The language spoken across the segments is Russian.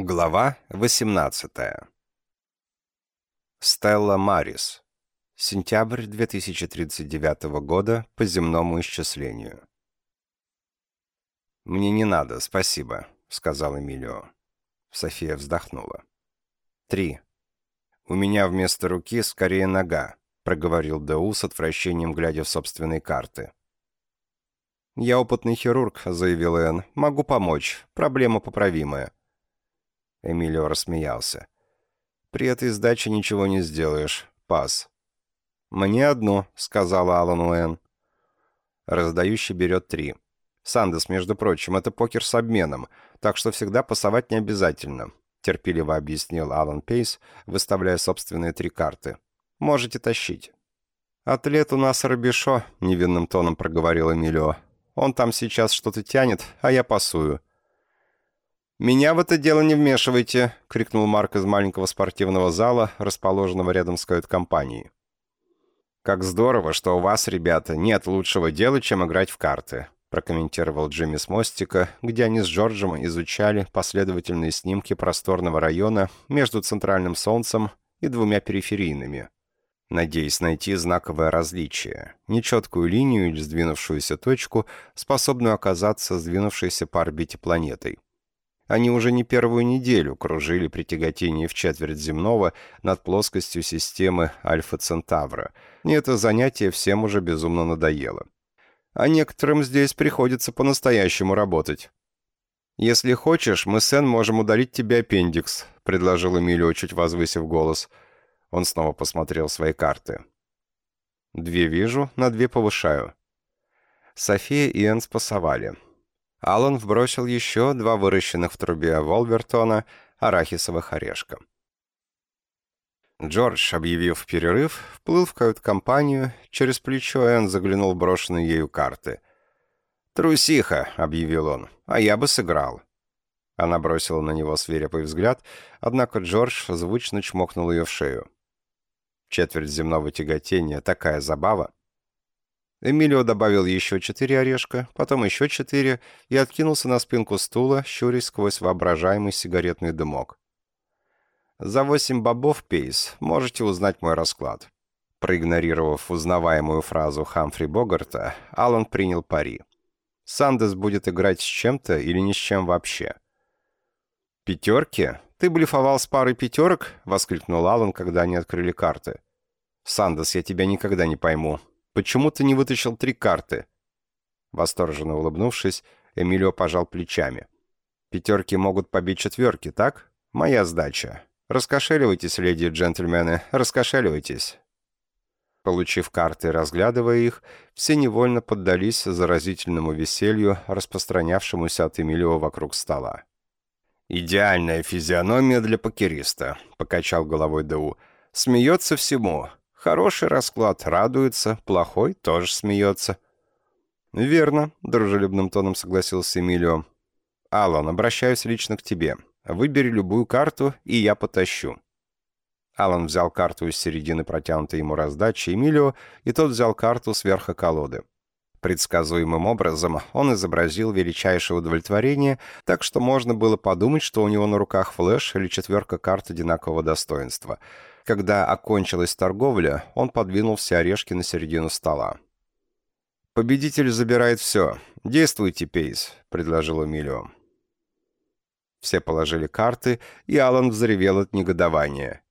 Глава 18. Стелла Марис. Сентябрь 2039 года по земному исчислению. «Мне не надо, спасибо», — сказал Эмилио. София вздохнула. «Три. У меня вместо руки скорее нога», — проговорил Дэу с отвращением, глядя в собственные карты. «Я опытный хирург», — заявил Энн. «Могу помочь. Проблема поправимая». Эмилио рассмеялся. «При этой сдаче ничего не сделаешь. Пас». «Мне одно», — сказала Алан Уэн. Раздающий берет три. «Сандес, между прочим, это покер с обменом, так что всегда пасовать не обязательно», — терпеливо объяснил Алан Пейс, выставляя собственные три карты. «Можете тащить». «Атлет у нас Робишо», — невинным тоном проговорил Эмилио. «Он там сейчас что-то тянет, а я пасую. «Меня в это дело не вмешивайте!» — крикнул Марк из маленького спортивного зала, расположенного рядом с кают-компанией. «Как здорово, что у вас, ребята, нет лучшего дела, чем играть в карты», — прокомментировал Джимми с мостика, где они с Джорджем изучали последовательные снимки просторного района между центральным солнцем и двумя периферийными, надеясь найти знаковое различие, нечеткую линию или сдвинувшуюся точку, способную оказаться сдвинувшейся по орбите планетой. Они уже не первую неделю кружили при тяготении в четверть земного над плоскостью системы Альфа-Центавра, и это занятие всем уже безумно надоело. А некоторым здесь приходится по-настоящему работать. «Если хочешь, мы с Эн можем удалить тебе аппендикс», — предложил Эмилио, чуть возвысив голос. Он снова посмотрел свои карты. «Две вижу, на две повышаю». София и Энн спасовали. Алан вбросил еще два выращенных в трубе Волвертона арахисовых орешка. Джордж, объявив перерыв, вплыл в кают-компанию, через плечо Энн заглянул брошенные ею карты. «Трусиха», — объявил он, — «а я бы сыграл». Она бросила на него свирепый взгляд, однако Джордж звучно чмокнул ее в шею. Четверть земного тяготения — такая забава. Эмилио добавил еще четыре орешка, потом еще четыре и откинулся на спинку стула, щурясь сквозь воображаемый сигаретный дымок. «За восемь бобов, Пейс, можете узнать мой расклад». Проигнорировав узнаваемую фразу Хамфри Богарта, Алан принял пари. Сандес будет играть с чем-то или ни с чем вообще. «Пятерки? Ты блефовал с парой пятерок?» — воскликнул Алан, когда они открыли карты. «Сандес, я тебя никогда не пойму. Почему ты не вытащил три карты?» Восторженно улыбнувшись, Эмилио пожал плечами. «Пятерки могут побить четверки, так? Моя сдача. Раскошеливайтесь, леди и джентльмены, раскошеливайтесь». Получив карты разглядывая их, все невольно поддались заразительному веселью, распространявшемуся от Эмилио вокруг стола. «Идеальная физиономия для покериста», — покачал головой Дэу. «Смеется всему. Хороший расклад, радуется, плохой тоже смеется. «Верно», — дружелюбным тоном согласился Эмилио. «Алан, обращаюсь лично к тебе. Выбери любую карту, и я потащу». Алан взял карту из середины протянутой ему раздачи Эмилио, и тот взял карту сверху колоды. Предсказуемым образом он изобразил величайшее удовлетворение, так что можно было подумать, что у него на руках флеш или четверка карт одинакового достоинства — когда окончилась торговля, он подвинул все орешки на середину стола. «Победитель забирает все. Действуйте, Пейс», — предложил Эмилио. Все положили карты, и Алан взревел от негодования.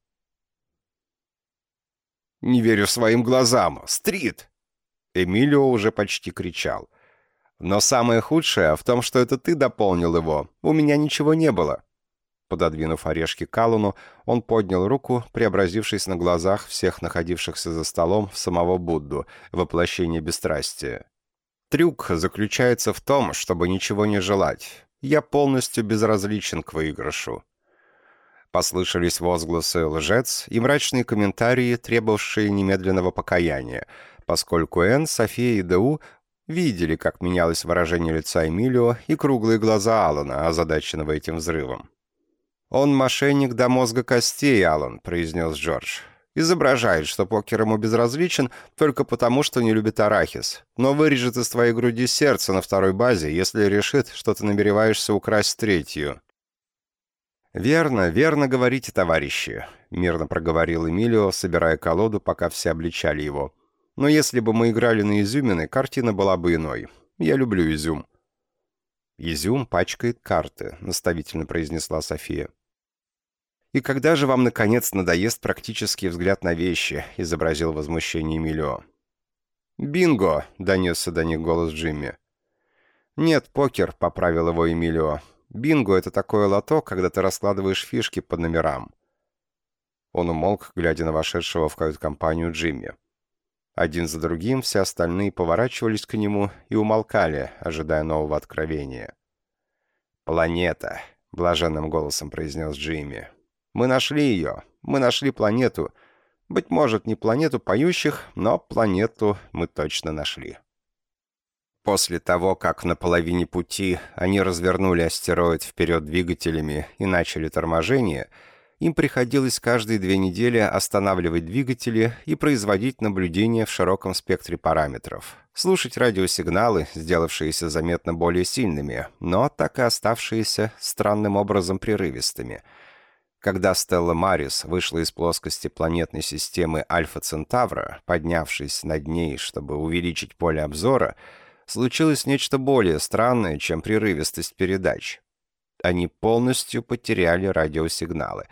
«Не верю своим глазам! Стрит!» Эмилио уже почти кричал. «Но самое худшее в том, что это ты дополнил его. У меня ничего не было». Пододвинув орешки Калуну, он поднял руку, преобразившись на глазах всех находившихся за столом в самого Будду, воплощение бесстрастия. «Трюк заключается в том, чтобы ничего не желать. Я полностью безразличен к выигрышу». Послышались возгласы «лжец» и мрачные комментарии, требовавшие немедленного покаяния, поскольку Энн, София и Д.У. видели, как менялось выражение лица Эмилио и круглые глаза Алана, озадаченного этим взрывом. «Он мошенник до мозга костей, Алан», — произнес Джордж. «Изображает, что покер ему безразличен только потому, что не любит арахис, но вырежет из твоей груди сердце на второй базе, если решит, что ты намереваешься украсть третью». «Верно, верно говорите, товарищи», — мирно проговорил Эмилио, собирая колоду, пока все обличали его. «Но если бы мы играли на изюмины, картина была бы иной. Я люблю изюм». «Изюм пачкает карты», — наставительно произнесла София. «И когда же вам, наконец, надоест практический взгляд на вещи?» — изобразил возмущение Эмилио. «Бинго!» — донесся до них голос Джимми. «Нет, покер», — поправил его Эмилио. «Бинго — это такое лото, когда ты раскладываешь фишки по номерам». Он умолк, глядя на вошедшего в кают-компанию Джимми. Один за другим все остальные поворачивались к нему и умолкали, ожидая нового откровения. «Планета», — блаженным голосом произнес Джимми. «Мы нашли ее. Мы нашли планету. Быть может, не планету поющих, но планету мы точно нашли». После того, как на половине пути они развернули астероид вперед двигателями и начали торможение, им приходилось каждые две недели останавливать двигатели и производить наблюдения в широком спектре параметров. Слушать радиосигналы, сделавшиеся заметно более сильными, но так и оставшиеся странным образом прерывистыми. Когда Стелла Марис вышла из плоскости планетной системы Альфа Центавра, поднявшись над ней, чтобы увеличить поле обзора, случилось нечто более странное, чем прерывистость передач. Они полностью потеряли радиосигналы.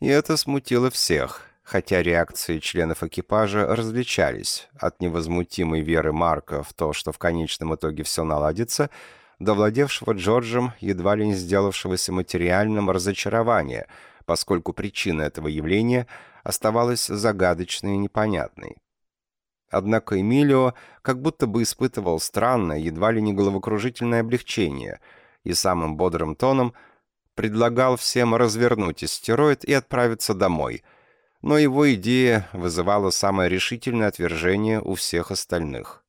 И это смутило всех, хотя реакции членов экипажа различались от невозмутимой веры Марка в то, что в конечном итоге все наладится, до владевшего Джорджем, едва ли не сделавшегося материальным разочарования, поскольку причина этого явления оставалась загадочной и непонятной. Однако Эмилио как будто бы испытывал странное, едва ли не головокружительное облегчение и самым бодрым тоном предлагал всем развернуть астероид и отправиться домой. Но его идея вызывала самое решительное отвержение у всех остальных.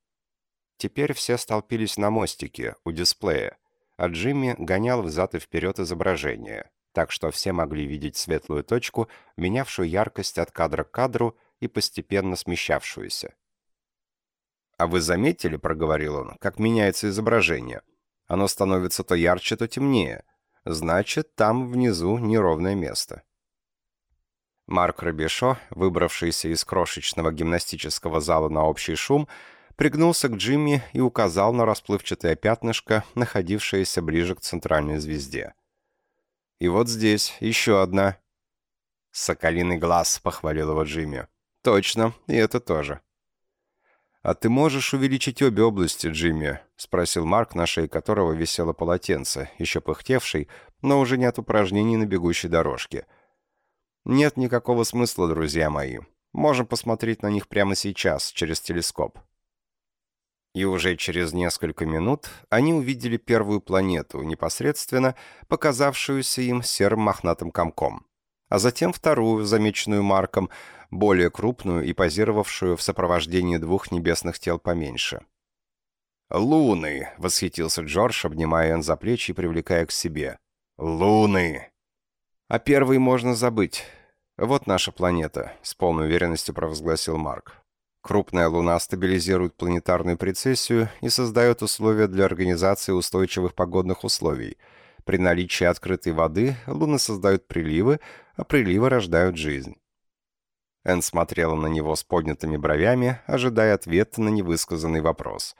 Теперь все столпились на мостике, у дисплея, а Джимми гонял взад и вперед изображение, так что все могли видеть светлую точку, менявшую яркость от кадра к кадру и постепенно смещавшуюся. «А вы заметили, — проговорил он, — как меняется изображение? Оно становится то ярче, то темнее. Значит, там внизу неровное место». Марк Робешо, выбравшийся из крошечного гимнастического зала на общий шум, пригнулся к Джимми и указал на расплывчатое пятнышко, находившееся ближе к центральной звезде. «И вот здесь еще одна». «Соколиный глаз», — похвалил его Джимми. «Точно, и это тоже». «А ты можешь увеличить обе области, Джимми?» — спросил Марк, на шее которого висело полотенце, еще пыхтевший, но уже не от упражнений на бегущей дорожке. «Нет никакого смысла, друзья мои. Можем посмотреть на них прямо сейчас, через телескоп». И уже через несколько минут они увидели первую планету, непосредственно показавшуюся им серым мохнатым комком. А затем вторую, замеченную Марком, более крупную и позировавшую в сопровождении двух небесных тел поменьше. «Луны!» — восхитился Джордж, обнимая Энн за плечи и привлекая к себе. «Луны!» «А первый можно забыть. Вот наша планета», — с полной уверенностью провозгласил Марк. Крупная Луна стабилизирует планетарную прецессию и создает условия для организации устойчивых погодных условий. При наличии открытой воды Луны создают приливы, а приливы рождают жизнь. Энн смотрела на него с поднятыми бровями, ожидая ответа на невысказанный вопрос.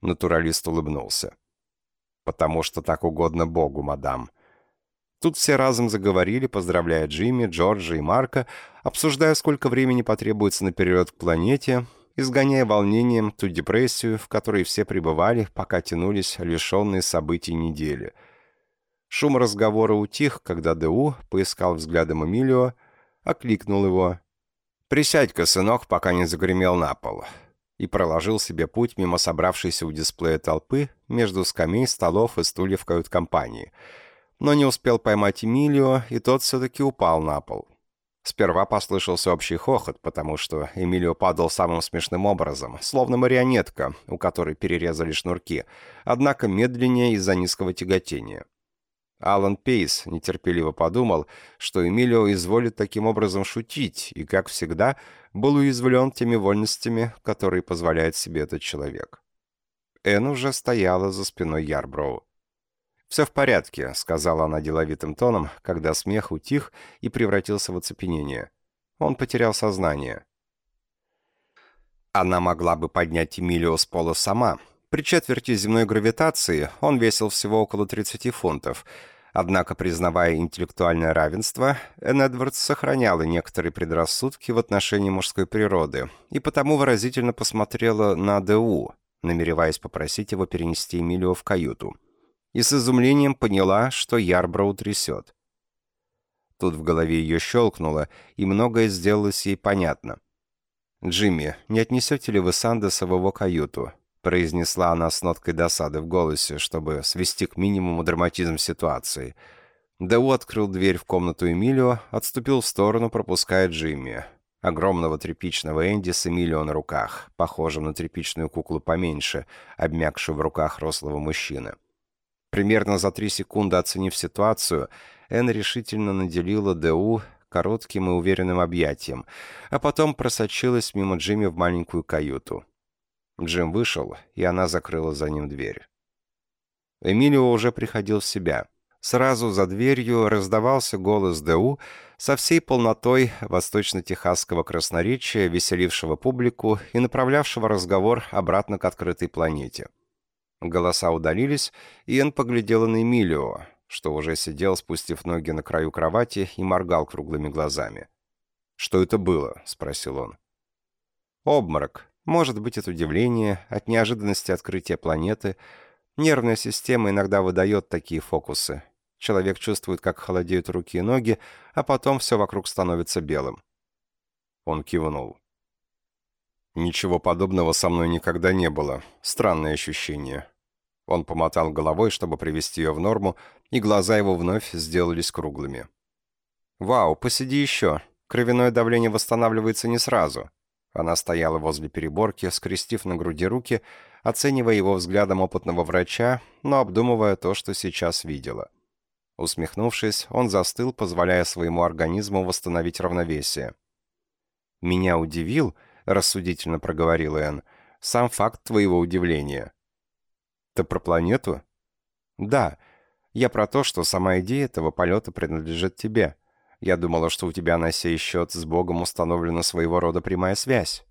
Натуралист улыбнулся. «Потому что так угодно Богу, мадам». Тут все разом заговорили, поздравляя Джимми, Джорджа и Марка, обсуждая, сколько времени потребуется на перелет к планете, изгоняя волнением ту депрессию, в которой все пребывали, пока тянулись лишенные событий недели. Шум разговора утих, когда ДУ поискал взглядом Эмилио, окликнул его «Присядь-ка, сынок, пока не загремел на пол», и проложил себе путь мимо собравшейся у дисплея толпы между скамей, столов и стульев кают-компании. Но не успел поймать Эмилио, и тот все-таки упал на пол. Сперва послышался общий хохот, потому что Эмилио падал самым смешным образом, словно марионетка, у которой перерезали шнурки, однако медленнее из-за низкого тяготения. Алан Пейс нетерпеливо подумал, что Эмилио изволит таким образом шутить, и, как всегда, был уязвлен теми вольностями, которые позволяет себе этот человек. Энн уже стояла за спиной Ярброу. «Все в порядке», — сказала она деловитым тоном, когда смех утих и превратился в оцепенение. Он потерял сознание. Она могла бы поднять Эмилио с пола сама. При четверти земной гравитации он весил всего около 30 фунтов. Однако, признавая интеллектуальное равенство, Энн Эдвардс сохраняла некоторые предрассудки в отношении мужской природы и потому выразительно посмотрела на ДУ, намереваясь попросить его перенести Эмилио в каюту. И с изумлением поняла, что Ярброу трясет. Тут в голове ее щелкнуло, и многое сделалось ей понятно. «Джимми, не отнесете ли вы Сандеса в его каюту?» произнесла она с ноткой досады в голосе, чтобы свести к минимуму драматизм ситуации. Дэу открыл дверь в комнату Эмилио, отступил в сторону, пропуская Джимми. Огромного тряпичного Энди с Эмилио на руках, похожим на тряпичную куклу поменьше, обмякшую в руках рослого мужчины. Примерно за три секунды оценив ситуацию, Энн решительно наделила Дэу коротким и уверенным объятием, а потом просочилась мимо Джимми в маленькую каюту. Джим вышел, и она закрыла за ним дверь. Эмилио уже приходил в себя. Сразу за дверью раздавался голос ДУ со всей полнотой восточно-техасского красноречия, веселившего публику и направлявшего разговор обратно к открытой планете. Голоса удалились, и Энн поглядела на Эмилио, что уже сидел, спустив ноги на краю кровати и моргал круглыми глазами. «Что это было?» — спросил он. «Обморок. Может быть, от удивления, от неожиданности открытия планеты. Нервная система иногда выдает такие фокусы. Человек чувствует, как холодеют руки и ноги, а потом все вокруг становится белым». Он кивнул. «Ничего подобного со мной никогда не было. Странное ощущение. Он помотал головой, чтобы привести ее в норму, и глаза его вновь сделались круглыми. «Вау, посиди еще. Кровяное давление восстанавливается не сразу». Она стояла возле переборки, скрестив на груди руки, оценивая его взглядом опытного врача, но обдумывая то, что сейчас видела. Усмехнувшись, он застыл, позволяя своему организму восстановить равновесие. «Меня удивил», — рассудительно проговорил Энн, — «сам факт твоего удивления. «Ты про планету?» «Да. Я про то, что сама идея этого полета принадлежит тебе. Я думала, что у тебя на сей счет с Богом установлена своего рода прямая связь».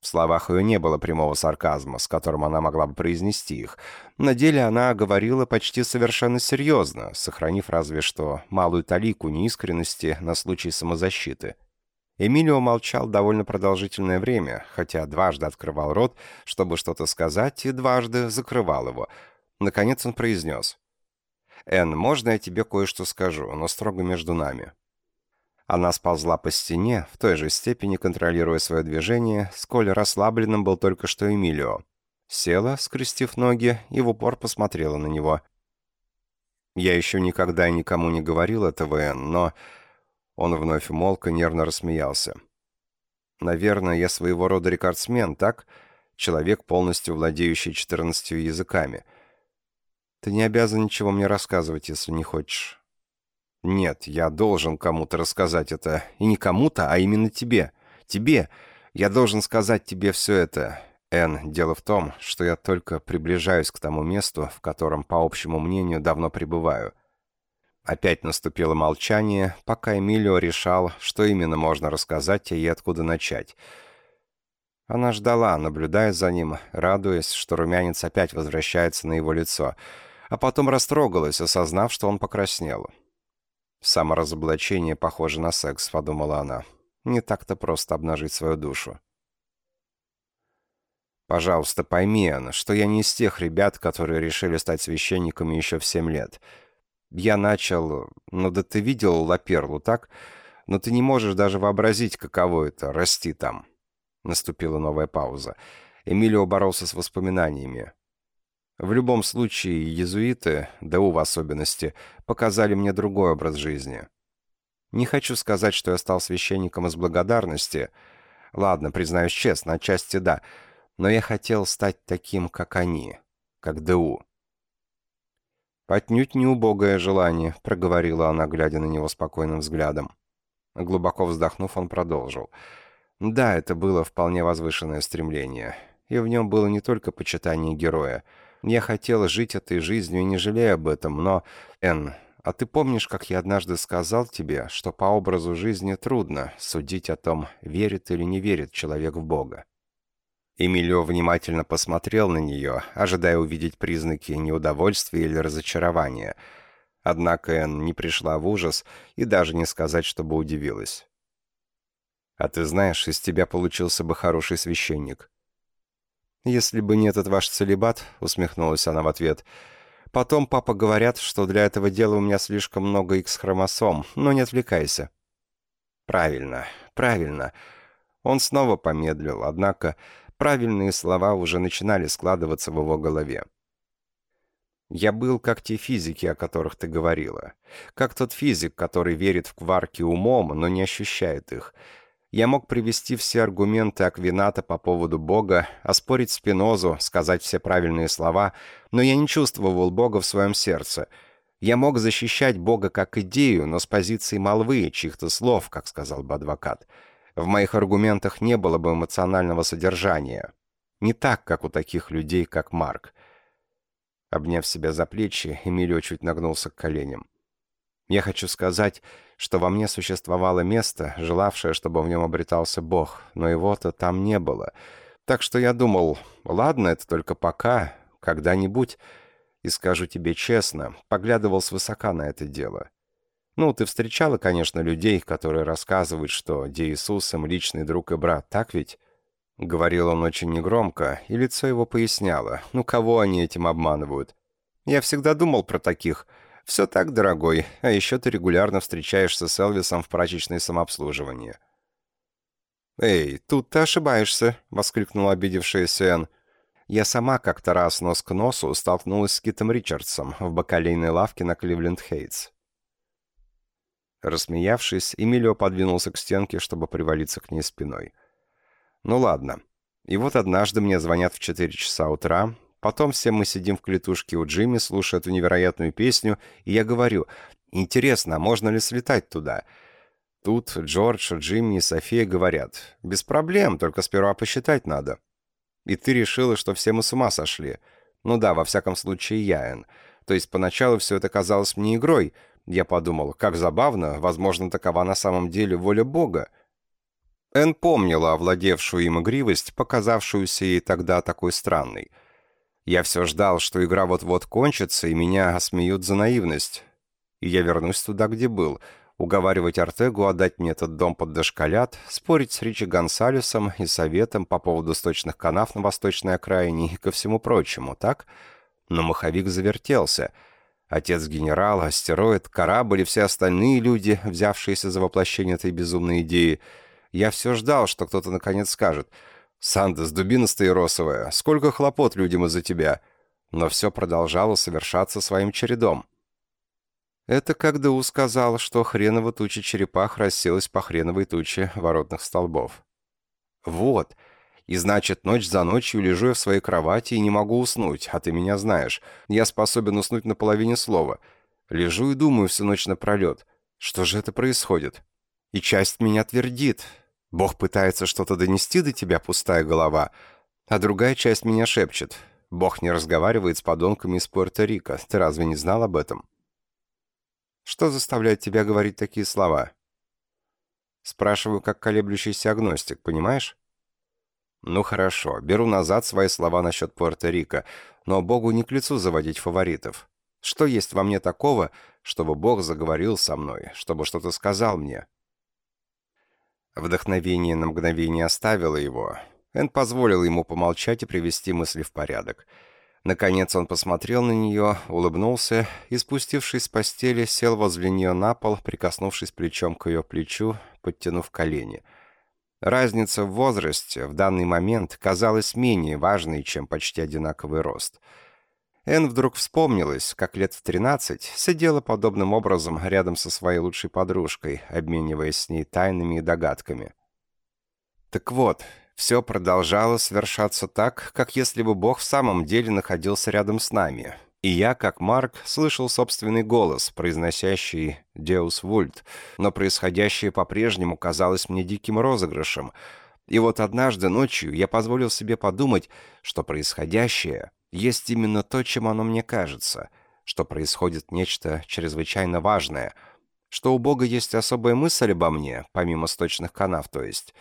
В словах ее не было прямого сарказма, с которым она могла бы произнести их. На деле она говорила почти совершенно серьезно, сохранив разве что малую талику неискренности на случай самозащиты. Эмилио молчал довольно продолжительное время, хотя дважды открывал рот, чтобы что-то сказать, и дважды закрывал его. Наконец он произнес. «Энн, можно я тебе кое-что скажу, но строго между нами?» Она сползла по стене, в той же степени контролируя свое движение, сколь расслабленным был только что Эмилио. Села, скрестив ноги, и в упор посмотрела на него. «Я еще никогда никому не говорил этого, Энн, но он вновь умолк и нервно рассмеялся. «Наверное, я своего рода рекордсмен, так? Человек, полностью владеющий четырнадцатью языками. Ты не обязан ничего мне рассказывать, если не хочешь». «Нет, я должен кому-то рассказать это. И не кому-то, а именно тебе. Тебе. Я должен сказать тебе все это. Эн, дело в том, что я только приближаюсь к тому месту, в котором, по общему мнению, давно пребываю. Опять наступило молчание, пока Эмилио решал, что именно можно рассказать и откуда начать. Она ждала, наблюдая за ним, радуясь, что румянец опять возвращается на его лицо, а потом растрогалась, осознав, что он покраснел. «Саморазоблачение похоже на секс», — подумала она. «Не так-то просто обнажить свою душу». «Пожалуйста, пойми, Анна, что я не из тех ребят, которые решили стать священниками еще в семь лет». Я начал... Ну да ты видел Лаперлу, так? Но ты не можешь даже вообразить, каково это — расти там. Наступила новая пауза. Эмилио боролся с воспоминаниями. В любом случае, иезуиты, да в особенности, показали мне другой образ жизни. Не хочу сказать, что я стал священником из благодарности. Ладно, признаюсь честно, отчасти да. Но я хотел стать таким, как они, как ДУ. «Отнюдь не убогое желание», — проговорила она, глядя на него спокойным взглядом. Глубоко вздохнув, он продолжил. «Да, это было вполне возвышенное стремление, и в нем было не только почитание героя. Я хотела жить этой жизнью и не жалею об этом, но... Энн, а ты помнишь, как я однажды сказал тебе, что по образу жизни трудно судить о том, верит или не верит человек в Бога? Эмилио внимательно посмотрел на нее, ожидая увидеть признаки неудовольствия или разочарования. Однако Энн не пришла в ужас и даже не сказать, чтобы удивилась. «А ты знаешь, из тебя получился бы хороший священник». «Если бы не этот ваш целебат», — усмехнулась она в ответ, — «потом папа говорят, что для этого дела у меня слишком много X-хромосом, но не отвлекайся». «Правильно, правильно». Он снова помедлил, однако правильные слова уже начинали складываться в его голове. «Я был как те физики, о которых ты говорила. Как тот физик, который верит в кварки умом, но не ощущает их. Я мог привести все аргументы Аквината по поводу Бога, оспорить Спинозу, сказать все правильные слова, но я не чувствовал Бога в своем сердце. Я мог защищать Бога как идею, но с позиции молвы, чьих-то слов, как сказал бы адвокат. В моих аргументах не было бы эмоционального содержания. Не так, как у таких людей, как Марк. Обняв себя за плечи, Эмилио чуть нагнулся к коленям. Я хочу сказать, что во мне существовало место, желавшее, чтобы в нем обретался Бог, но его-то там не было. Так что я думал, ладно, это только пока, когда-нибудь, и скажу тебе честно, поглядывал свысока на это дело. Ну, ты встречала, конечно, людей, которые рассказывают, что Де Иисус им личный друг и брат, так ведь? Говорил он очень негромко, и лицо его поясняло, ну кого они этим обманывают. Я всегда думал про таких – «Все так, дорогой, а еще ты регулярно встречаешься с Элвисом в прачечной самообслуживании». «Эй, тут ты ошибаешься», — воскликнула обидевшаяся Энн. «Я сама как-то раз нос к носу столкнулась с Китом Ричардсом в бакалейной лавке на Кливленд-Хейтс». Рассмеявшись, Эмилио подвинулся к стенке, чтобы привалиться к ней спиной. «Ну ладно. И вот однажды мне звонят в 4 часа утра, Потом все мы сидим в клетушке у Джимми, слушая эту невероятную песню, и я говорю, «Интересно, а можно ли слетать туда?» Тут Джордж, Джимми и София говорят, «Без проблем, только сперва посчитать надо». И ты решила, что все мы с ума сошли. Ну да, во всяком случае, я, Энн. То есть поначалу все это казалось мне игрой. Я подумал, как забавно, возможно, такова на самом деле воля Бога. Энн помнила овладевшую им игривость, показавшуюся ей тогда такой странной – я все ждал, что игра вот-вот кончится, и меня осмеют за наивность. И я вернусь туда, где был. Уговаривать Артегу отдать мне этот дом под дошколят, спорить с Ричи Гонсалесом и советом по поводу сточных канав на восточной окраине и ко всему прочему, так? Но маховик завертелся. Отец генерала, астероид, корабль и все остальные люди, взявшиеся за воплощение этой безумной идеи. Я все ждал, что кто-то наконец скажет — «Сандес, дубина стаиросовая, сколько хлопот людям из-за тебя!» Но все продолжало совершаться своим чередом. Это как Ду сказал, что хреново туча черепах расселась по хреновой туче воротных столбов. «Вот. И значит, ночь за ночью лежу я в своей кровати и не могу уснуть, а ты меня знаешь. Я способен уснуть на половине слова. Лежу и думаю всю ночь напролет. Что же это происходит? И часть меня твердит. Бог пытается что-то донести до тебя, пустая голова, а другая часть меня шепчет. Бог не разговаривает с подонками из Пуэрто-Рико. Ты разве не знал об этом? Что заставляет тебя говорить такие слова? Спрашиваю, как колеблющийся агностик, понимаешь? Ну хорошо, беру назад свои слова насчет Пуэрто-Рико, но Богу не к лицу заводить фаворитов. Что есть во мне такого, чтобы Бог заговорил со мной, чтобы что-то сказал мне? Вдохновение на мгновение оставило его. Энн позволил ему помолчать и привести мысли в порядок. Наконец он посмотрел на нее, улыбнулся и, спустившись с постели, сел возле нее на пол, прикоснувшись плечом к ее плечу, подтянув колени. Разница в возрасте в данный момент казалась менее важной, чем почти одинаковый рост — Энн вдруг вспомнилась, как лет в тринадцать сидела подобным образом рядом со своей лучшей подружкой, обмениваясь с ней тайнами и догадками. Так вот, все продолжало совершаться так, как если бы Бог в самом деле находился рядом с нами. И я, как Марк, слышал собственный голос, произносящий «Деус Вульт», но происходящее по-прежнему казалось мне диким розыгрышем. И вот однажды ночью я позволил себе подумать, что происходящее — есть именно то, чем оно мне кажется, что происходит нечто чрезвычайно важное, что у Бога есть особая мысль обо мне, помимо сточных канав, то есть.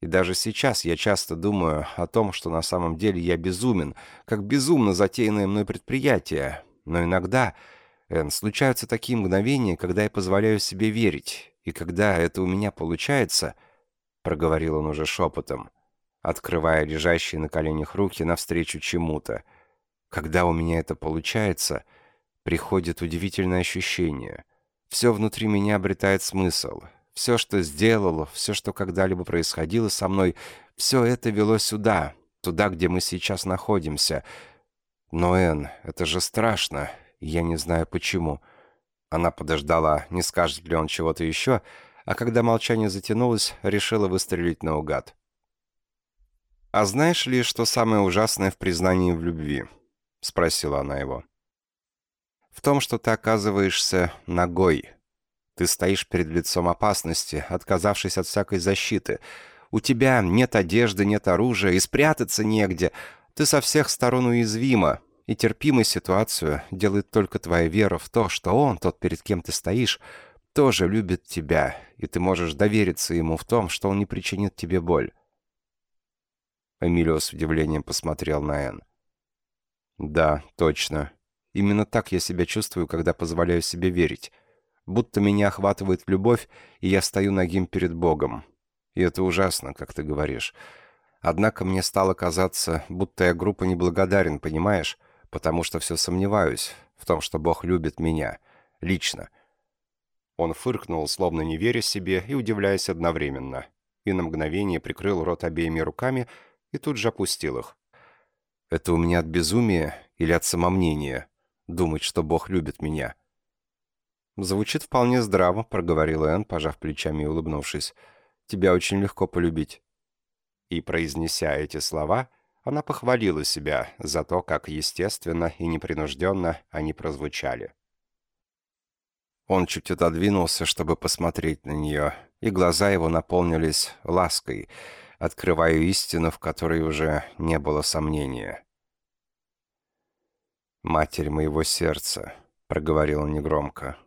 И даже сейчас я часто думаю о том, что на самом деле я безумен, как безумно затеянное мной предприятие, но иногда, Энн, случаются такие мгновения, когда я позволяю себе верить, и когда это у меня получается, — проговорил он уже шепотом, открывая лежащие на коленях руки навстречу чему-то, — когда у меня это получается, приходит удивительное ощущение. Все внутри меня обретает смысл. Все, что сделал, все, что когда-либо происходило со мной, все это вело сюда, туда, где мы сейчас находимся. Но, Энн, это же страшно, я не знаю почему. Она подождала, не скажет ли он чего-то еще, а когда молчание затянулось, решила выстрелить наугад. «А знаешь ли, что самое ужасное в признании в любви?» — спросила она его. «В том, что ты оказываешься ногой. Ты стоишь перед лицом опасности, отказавшись от всякой защиты. У тебя нет одежды, нет оружия, и спрятаться негде. Ты со всех сторон уязвима, и терпимой ситуацию делает только твоя вера в то, что он, тот, перед кем ты стоишь, тоже любит тебя, и ты можешь довериться ему в том, что он не причинит тебе боль. Эмилио с удивлением посмотрел на Энн. «Да, точно. Именно так я себя чувствую, когда позволяю себе верить. Будто меня охватывает любовь, и я стою нагим перед Богом. И это ужасно, как ты говоришь. Однако мне стало казаться, будто я группа неблагодарен, понимаешь? потому что все сомневаюсь в том, что Бог любит меня. Лично». Он фыркнул, словно не веря себе и удивляясь одновременно. И на мгновение прикрыл рот обеими руками и тут же опустил их. «Это у меня от безумия или от самомнения? Думать, что Бог любит меня?» «Звучит вполне здраво», — проговорил Энн, пожав плечами и улыбнувшись. «Тебя очень легко полюбить». И, произнеся эти слова, она похвалила себя за то, как естественно и непринужденно они прозвучали. Он чуть отодвинулся, чтобы посмотреть на нее, и глаза его наполнились лаской, открывая истину, в которой уже не было сомнения. «Матерь моего сердца», — проговорил он негромко.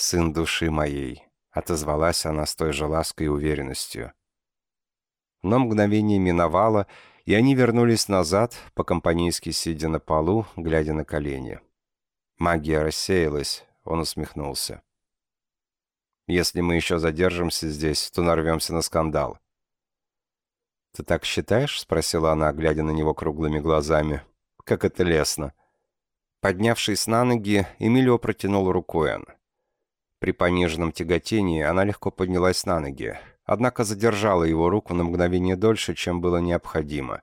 «Сын души моей», — отозвалась она с той же лаской и уверенностью. Но мгновение миновало, и они вернулись назад, по-компанейски сидя на полу, глядя на колени. Магия рассеялась, он усмехнулся. «Если мы еще задержимся здесь, то нарвемся на скандал». «Ты так считаешь?» — спросила она, глядя на него круглыми глазами. «Как это лестно!» Поднявшись на ноги, Эмилио протянул руку Энн. При пониженном тяготении она легко поднялась на ноги однако задержала его руку на мгновение дольше, чем было необходимо.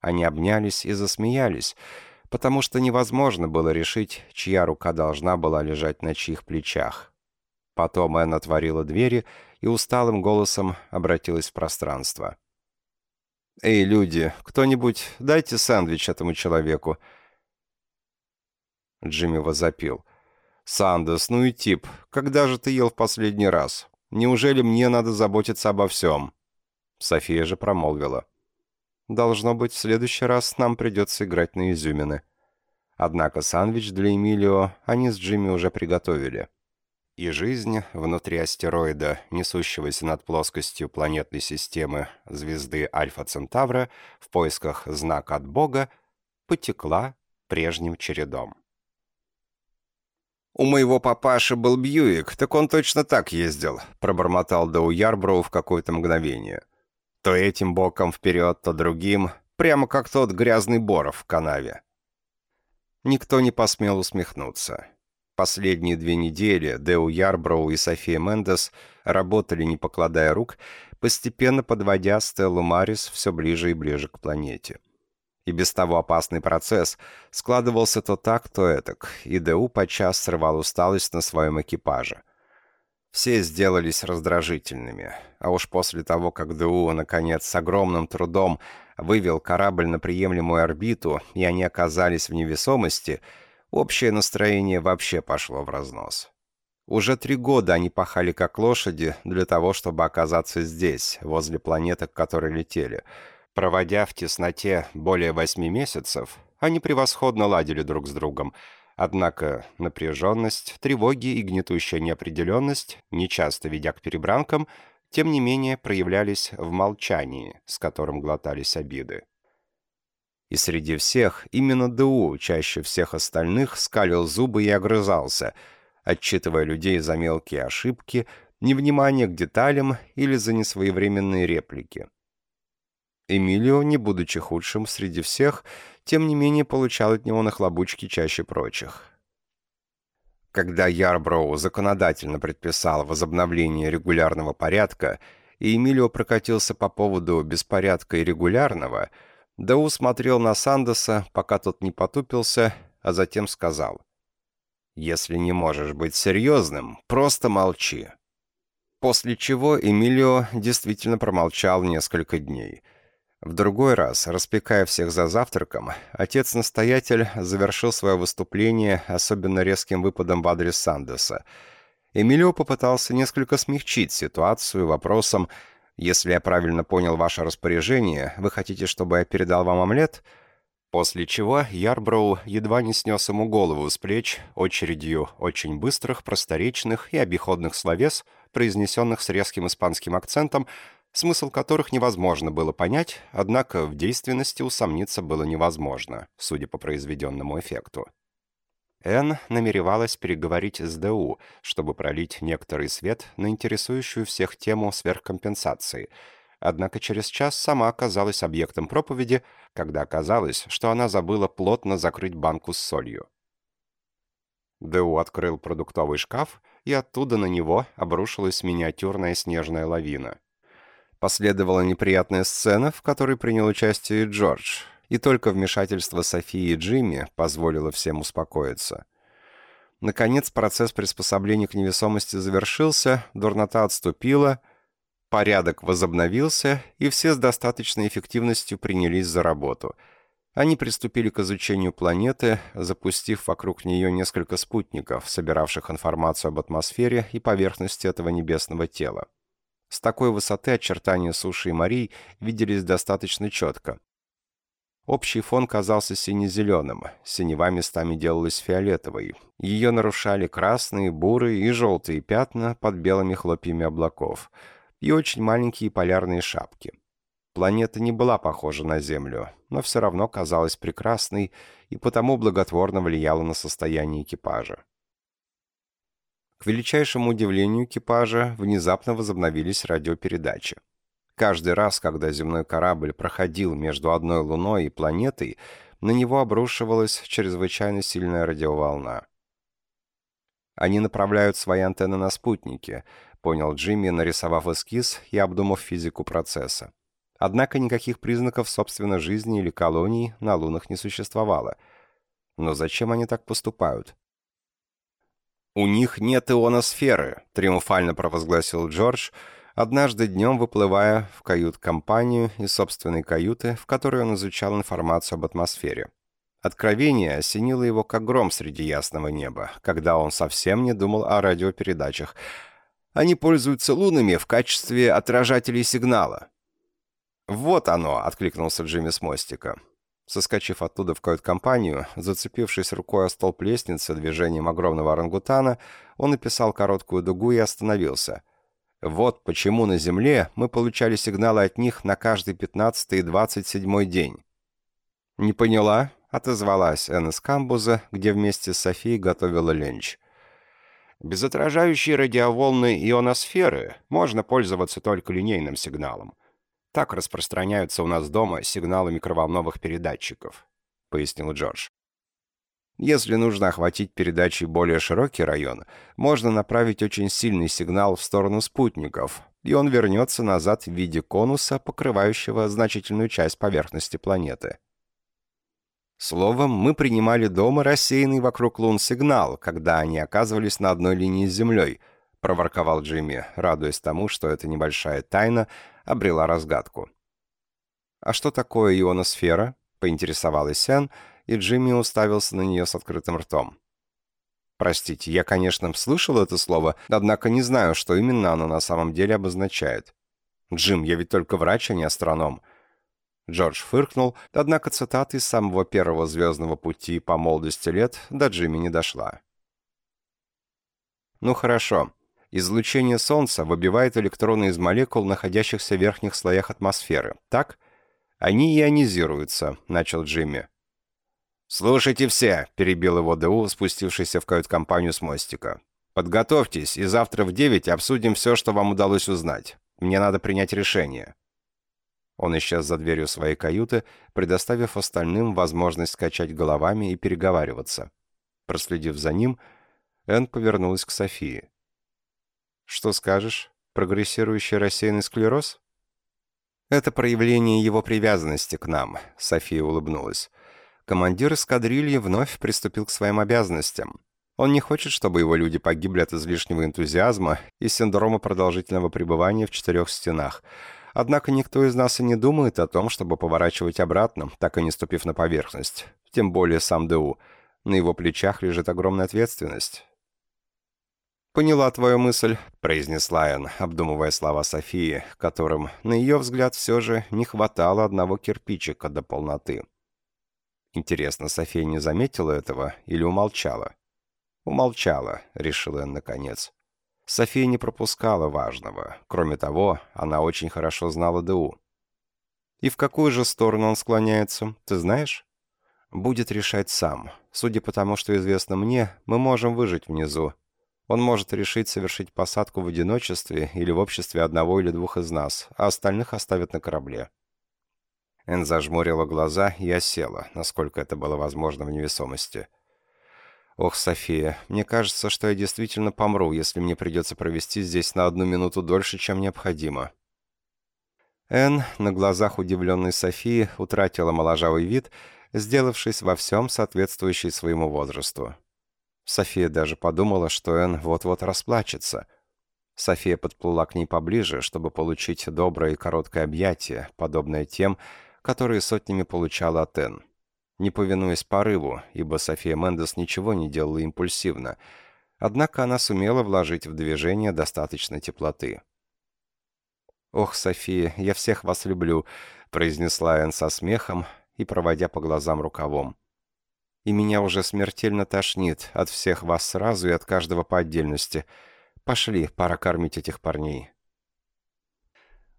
Они обнялись и засмеялись, потому что невозможно было решить, чья рука должна была лежать на чьих плечах. Потом Энн отворила двери и усталым голосом обратилась в пространство. «Эй, люди, кто-нибудь дайте сэндвич этому человеку!» Джимми возопил. «Сандес, ну и тип, когда же ты ел в последний раз?» Неужели мне надо заботиться обо всем?» София же промолвила. «Должно быть, в следующий раз нам придется играть на изюмины». Однако сандвич для Эмилио они с Джимми уже приготовили. И жизнь внутри астероида, несущегося над плоскостью планетной системы звезды Альфа-Центавра в поисках знака от Бога, потекла прежним чередом. «У моего папаши был Бьюик, так он точно так ездил», — пробормотал Доу Ярброу в какое-то мгновение. То этим боком вперед, то другим, прямо как тот грязный боров в канаве. Никто не посмел усмехнуться. Последние две недели Деу Ярброу и София Мендес работали, не покладая рук, постепенно подводя Стеллу Марис все ближе и ближе к планете. И без того опасный процесс складывался то так, то этак, и ДУ подчас срывал усталость на своем экипаже. Все сделались раздражительными, а уж после того, как ДУ, наконец, с огромным трудом вывел корабль на приемлемую орбиту, и они оказались в невесомости, общее настроение вообще пошло в разнос. Уже три года они пахали как лошади для того, чтобы оказаться здесь, возле планеты, к которой летели — Проводя в тесноте более восьми месяцев, они превосходно ладили друг с другом, однако напряженность, тревоги и гнетущая неопределенность, нечасто ведя к перебранкам, тем не менее проявлялись в молчании, с которым глотались обиды. И среди всех именно ДУ чаще всех остальных скалил зубы и огрызался, отчитывая людей за мелкие ошибки, невнимание к деталям или за несвоевременные реплики. Эмилио, не будучи худшим среди всех, тем не менее получал от него нахлобучки чаще прочих. Когда Ярброу законодательно предписал возобновление регулярного порядка, и Эмилио прокатился по поводу беспорядка и регулярного, Дау смотрел на Сандоса, пока тот не потупился, а затем сказал, «Если не можешь быть серьезным, просто молчи». После чего Эмилио действительно промолчал несколько дней – в другой раз, распекая всех за завтраком, отец-настоятель завершил свое выступление особенно резким выпадом в адрес Сандеса. Эмилио попытался несколько смягчить ситуацию вопросом «Если я правильно понял ваше распоряжение, вы хотите, чтобы я передал вам омлет?» После чего Ярброу едва не снес ему голову с плеч очередью очень быстрых, просторечных и обиходных словес, произнесенных с резким испанским акцентом, смысл которых невозможно было понять, однако в действенности усомниться было невозможно, судя по произведенному эффекту. Энн намеревалась переговорить с ДУ, чтобы пролить некоторый свет на интересующую всех тему сверхкомпенсации, однако через час сама оказалась объектом проповеди, когда оказалось, что она забыла плотно закрыть банку с солью. Д.У. открыл продуктовый шкаф, и оттуда на него обрушилась миниатюрная снежная лавина. Последовала неприятная сцена, в которой принял участие Джордж, и только вмешательство Софии и Джимми позволило всем успокоиться. Наконец, процесс приспособления к невесомости завершился, дурнота отступила, порядок возобновился, и все с достаточной эффективностью принялись за работу. Они приступили к изучению планеты, запустив вокруг нее несколько спутников, собиравших информацию об атмосфере и поверхности этого небесного тела. С такой высоты очертания суши и морей виделись достаточно четко. Общий фон казался сине-зеленым, синева местами делалась фиолетовой. Ее нарушали красные, бурые и желтые пятна под белыми хлопьями облаков и очень маленькие полярные шапки. Планета не была похожа на Землю, но все равно казалась прекрасной и потому благотворно влияла на состояние экипажа. К величайшему удивлению экипажа внезапно возобновились радиопередачи. Каждый раз, когда земной корабль проходил между одной луной и планетой, на него обрушивалась чрезвычайно сильная радиоволна. «Они направляют свои антенны на спутники», — понял Джимми, нарисовав эскиз и обдумав физику процесса. Однако никаких признаков собственной жизни или колоний на лунах не существовало. Но зачем они так поступают? «У них нет ионосферы», — триумфально провозгласил Джордж, однажды днем выплывая в кают-компанию из собственной каюты, в которой он изучал информацию об атмосфере. Откровение осенило его как гром среди ясного неба, когда он совсем не думал о радиопередачах. Они пользуются лунами в качестве отражателей сигнала. «Вот оно!» — откликнулся Джимми с мостика. Соскочив оттуда в кают-компанию, зацепившись рукой о столб лестницы движением огромного орангутана, он написал короткую дугу и остановился. Вот почему на Земле мы получали сигналы от них на каждый 15 и 27 день. «Не поняла?» — отозвалась Энн из камбуза, где вместе с Софией готовила ленч. «Без отражающей радиоволны ионосферы можно пользоваться только линейным сигналом. Так распространяются у нас дома сигналы микроволновых передатчиков», — пояснил Джордж. Если нужно охватить передачей более широкий район, можно направить очень сильный сигнал в сторону спутников, и он вернется назад в виде конуса, покрывающего значительную часть поверхности планеты. Словом, мы принимали дома рассеянный вокруг лун сигнал, когда они оказывались на одной линии с Землей, проворковал Джимми, радуясь тому, что эта небольшая тайна обрела разгадку. «А что такое ионосфера?» — поинтересовалась Сен, и Джимми уставился на нее с открытым ртом. «Простите, я, конечно, слышал это слово, однако не знаю, что именно оно на самом деле обозначает. Джим, я ведь только врач, а не астроном». Джордж фыркнул, однако цитата из самого первого «Звездного пути» по молодости лет до Джимми не дошла. Ну хорошо. Излучение Солнца выбивает электроны из молекул, находящихся в верхних слоях атмосферы, так? Они ионизируются, начал Джимми. «Слушайте все», — перебил его ДУ, спустившийся в кают-компанию с мостика. «Подготовьтесь, и завтра в девять обсудим все, что вам удалось узнать. Мне надо принять решение». Он исчез за дверью своей каюты, предоставив остальным возможность скачать головами и переговариваться. Проследив за ним, Энн повернулась к Софии. «Что скажешь? Прогрессирующий рассеянный склероз?» «Это проявление его привязанности к нам», — София улыбнулась. Командир эскадрильи вновь приступил к своим обязанностям. Он не хочет, чтобы его люди погибли от излишнего энтузиазма и синдрома продолжительного пребывания в четырех стенах. Однако никто из нас и не думает о том, чтобы поворачивать обратно, так и не ступив на поверхность. Тем более сам ДУ. На его плечах лежит огромная ответственность. «Поняла твою мысль», — произнесла Энн, обдумывая слова Софии, которым, на ее взгляд, все же не хватало одного кирпичика до полноты. Интересно, София не заметила этого или умолчала? «Умолчала», — решила Энн наконец. София не пропускала важного. Кроме того, она очень хорошо знала ДУ. «И в какую же сторону он склоняется, ты знаешь?» «Будет решать сам. Судя по тому, что известно мне, мы можем выжить внизу, он может решить совершить посадку в одиночестве или в обществе одного или двух из нас, а остальных оставят на корабле. Эн зажмурила глаза и осела, насколько это было возможно в невесомости. «Ох, София, мне кажется, что я действительно помру, если мне придется провести здесь на одну минуту дольше, чем необходимо». Эн на глазах удивленной Софии утратила моложавый вид, сделавшись во всем соответствующий своему возрасту. София даже подумала, что Энн вот-вот расплачется. София подплыла к ней поближе, чтобы получить доброе и короткое объятие, подобное тем, которые сотнями получала от Энн. Не повинуясь порыву, ибо София Мендес ничего не делала импульсивно, однако она сумела вложить в движение достаточно теплоты. «Ох, София, я всех вас люблю», — произнесла Энн со смехом и проводя по глазам рукавом и меня уже смертельно тошнит от всех вас сразу и от каждого по отдельности. Пошли, пора кормить этих парней».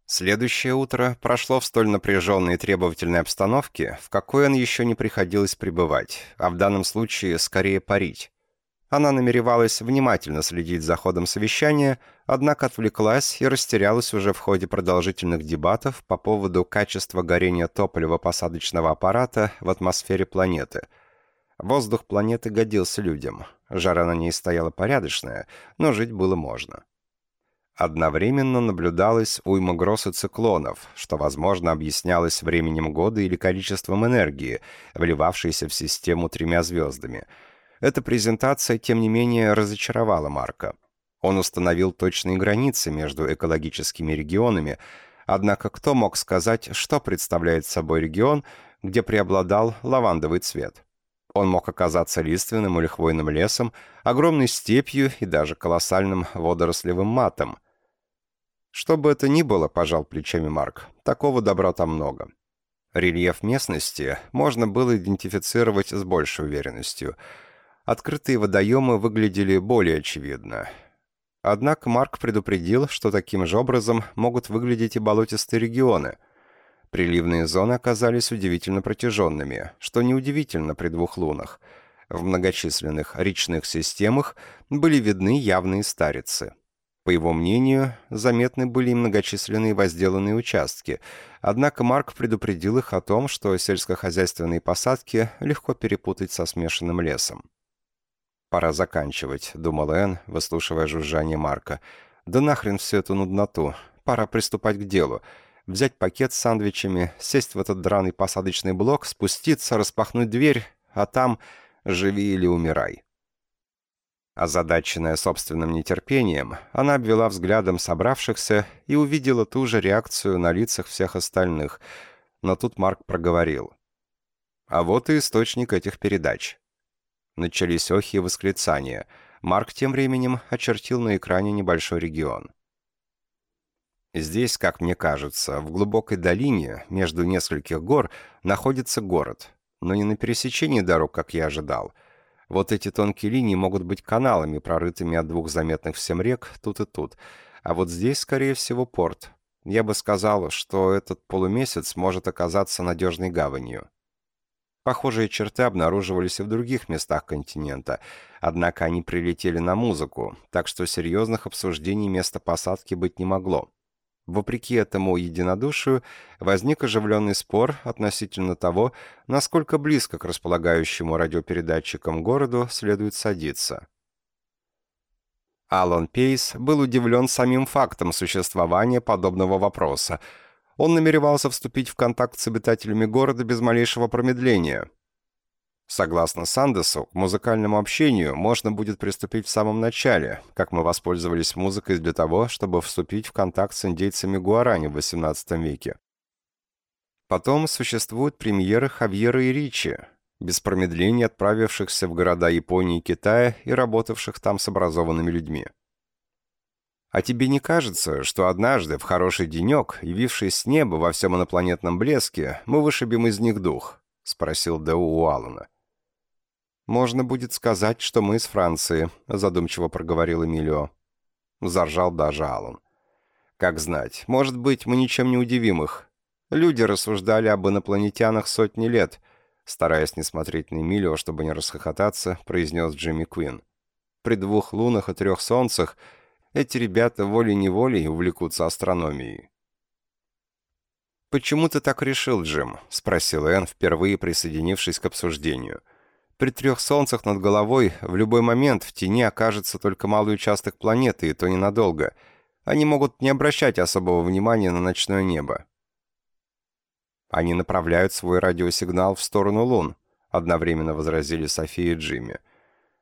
Следующее утро прошло в столь напряженной и требовательной обстановке, в какой он еще не приходилось пребывать, а в данном случае скорее парить. Она намеревалась внимательно следить за ходом совещания, однако отвлеклась и растерялась уже в ходе продолжительных дебатов по поводу качества горения топлива посадочного аппарата в атмосфере планеты – Воздух планеты годился людям. Жара на ней стояла порядочная, но жить было можно. Одновременно наблюдалась уйма гроз и циклонов, что, возможно, объяснялось временем года или количеством энергии, вливавшейся в систему тремя звездами. Эта презентация, тем не менее, разочаровала Марка. Он установил точные границы между экологическими регионами, однако кто мог сказать, что представляет собой регион, где преобладал лавандовый цвет? Он мог оказаться лиственным или хвойным лесом, огромной степью и даже колоссальным водорослевым матом. Что бы это ни было, пожал плечами Марк, такого добра там много. Рельеф местности можно было идентифицировать с большей уверенностью. Открытые водоемы выглядели более очевидно. Однако Марк предупредил, что таким же образом могут выглядеть и болотистые регионы – Приливные зоны оказались удивительно протяженными, что неудивительно при двух лунах. В многочисленных речных системах были видны явные старицы. По его мнению, заметны были и многочисленные возделанные участки, однако Марк предупредил их о том, что сельскохозяйственные посадки легко перепутать со смешанным лесом. «Пора заканчивать», — думал Энн, выслушивая жужжание Марка. «Да нахрен всю эту нудноту. Пора приступать к делу взять пакет с сандвичами, сесть в этот драный посадочный блок, спуститься, распахнуть дверь, а там «живи или умирай». Озадаченная собственным нетерпением, она обвела взглядом собравшихся и увидела ту же реакцию на лицах всех остальных, но тут Марк проговорил. А вот и источник этих передач. Начались охи и восклицания. Марк тем временем очертил на экране небольшой регион. Здесь, как мне кажется, в глубокой долине, между нескольких гор, находится город. Но не на пересечении дорог, как я ожидал. Вот эти тонкие линии могут быть каналами, прорытыми от двух заметных всем рек, тут и тут. А вот здесь, скорее всего, порт. Я бы сказал, что этот полумесяц может оказаться надежной гаванью. Похожие черты обнаруживались и в других местах континента, однако они прилетели на музыку, так что серьезных обсуждений места посадки быть не могло. Вопреки этому единодушию возник оживленный спор относительно того, насколько близко к располагающему радиопередатчикам городу следует садиться. Алан Пейс был удивлен самим фактом существования подобного вопроса, он намеревался вступить в контакт с обитателями города без малейшего промедления. Согласно Сандесу, к музыкальному общению можно будет приступить в самом начале, как мы воспользовались музыкой для того, чтобы вступить в контакт с индейцами Гуарани в XVIII веке. Потом существуют премьеры Хавьера и Ричи, без промедления отправившихся в города Японии и Китая и работавших там с образованными людьми. А тебе не кажется, что однажды, в хороший денек, явившись с неба во всем инопланетном блеске, мы вышибем из них дух?» — спросил Дэу у. «Можно будет сказать, что мы из Франции», — задумчиво проговорил Эмилио. Заржал даже Аллан. «Как знать, может быть, мы ничем не удивим их. Люди рассуждали об инопланетянах сотни лет», стараясь не смотреть на Эмилио, чтобы не расхохотаться, произнес Джимми Куин. «При двух лунах и трех солнцах — эти ребята волей-неволей увлекутся астрономией. «Почему ты так решил, Джим?» — спросил Энн, впервые присоединившись к обсуждению. «При трех солнцах над головой в любой момент в тени окажется только малый участок планеты, и то ненадолго. Они могут не обращать особого внимания на ночное небо». «Они направляют свой радиосигнал в сторону Лун», — одновременно возразили София и Джимми.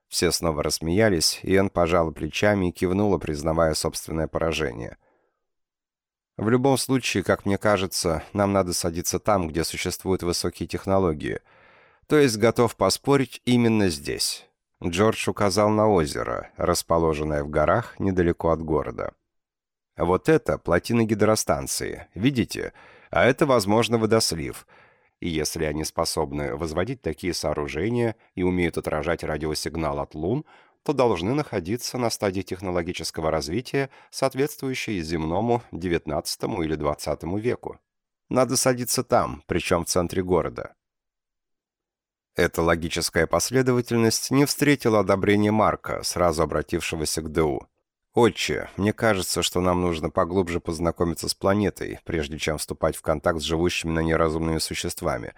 Все снова рассмеялись, и Энн пожала плечами и кивнула, признавая собственное поражение. «В любом случае, как мне кажется, нам надо садиться там, где существуют высокие технологии. То есть готов поспорить именно здесь». Джордж указал на озеро, расположенное в горах недалеко от города. «Вот это плотина гидростанции, видите? А это, возможно, водослив». И если они способны возводить такие сооружения и умеют отражать радиосигнал от Лун, то должны находиться на стадии технологического развития, соответствующей земному XIX или XX веку. Надо садиться там, причем в центре города. Эта логическая последовательность не встретила одобрения Марка, сразу обратившегося к ДУ. «Отче, мне кажется, что нам нужно поглубже познакомиться с планетой, прежде чем вступать в контакт с живущими на ней разумными существами.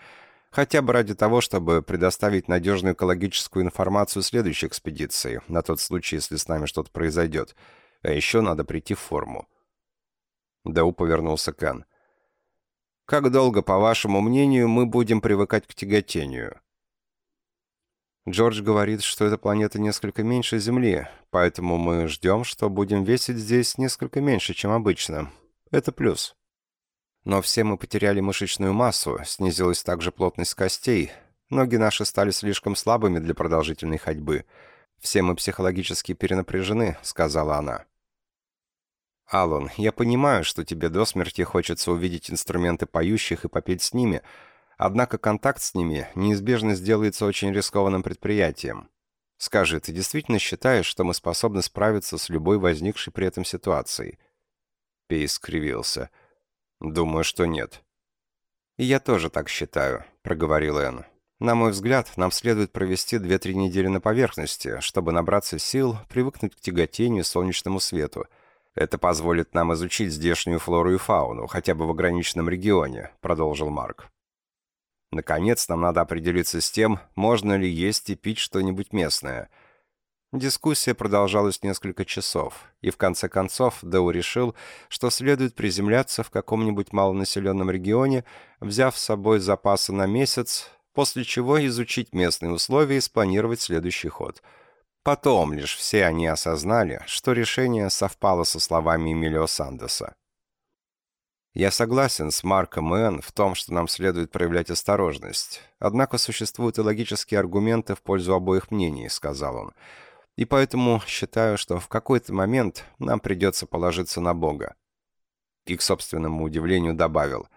Хотя бы ради того, чтобы предоставить надежную экологическую информацию следующей экспедиции, на тот случай, если с нами что-то произойдет. А еще надо прийти в форму». Дау повернулся к Эн. «Как долго, по вашему мнению, мы будем привыкать к тяготению?» Джордж говорит, что эта планета несколько меньше Земли, поэтому мы ждем, что будем весить здесь несколько меньше, чем обычно. Это плюс. Но все мы потеряли мышечную массу, снизилась также плотность костей. Ноги наши стали слишком слабыми для продолжительной ходьбы. Все мы психологически перенапряжены, сказала она. «Аллан, я понимаю, что тебе до смерти хочется увидеть инструменты поющих и попеть с ними, Однако контакт с ними неизбежно сделается очень рискованным предприятием. Скажи, ты действительно считаешь, что мы способны справиться с любой возникшей при этом ситуацией?» Пейс скривился. «Думаю, что нет». «И я тоже так считаю», — проговорил Энн. «На мой взгляд, нам следует провести 2-3 недели на поверхности, чтобы набраться сил, привыкнуть к тяготению солнечному свету. Это позволит нам изучить здешнюю флору и фауну, хотя бы в ограниченном регионе», — продолжил Марк. Наконец, нам надо определиться с тем, можно ли есть и пить что-нибудь местное. Дискуссия продолжалась несколько часов, и в конце концов Дэу решил, что следует приземляться в каком-нибудь малонаселенном регионе, взяв с собой запасы на месяц, после чего изучить местные условия и спланировать следующий ход. Потом лишь все они осознали, что решение совпало со словами Эмилио Сандеса. Я согласен с Марком и Энн в том, что нам следует проявлять осторожность. Однако существуют и логические аргументы в пользу обоих мнений, сказал он. И поэтому считаю, что в какой-то момент нам придется положиться на Бога. И к собственному удивлению добавил.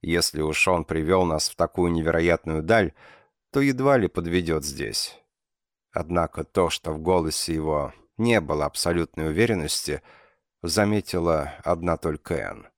Если уж он привел нас в такую невероятную даль, то едва ли подведет здесь. Однако то, что в голосе его не было абсолютной уверенности, заметила одна только Энн.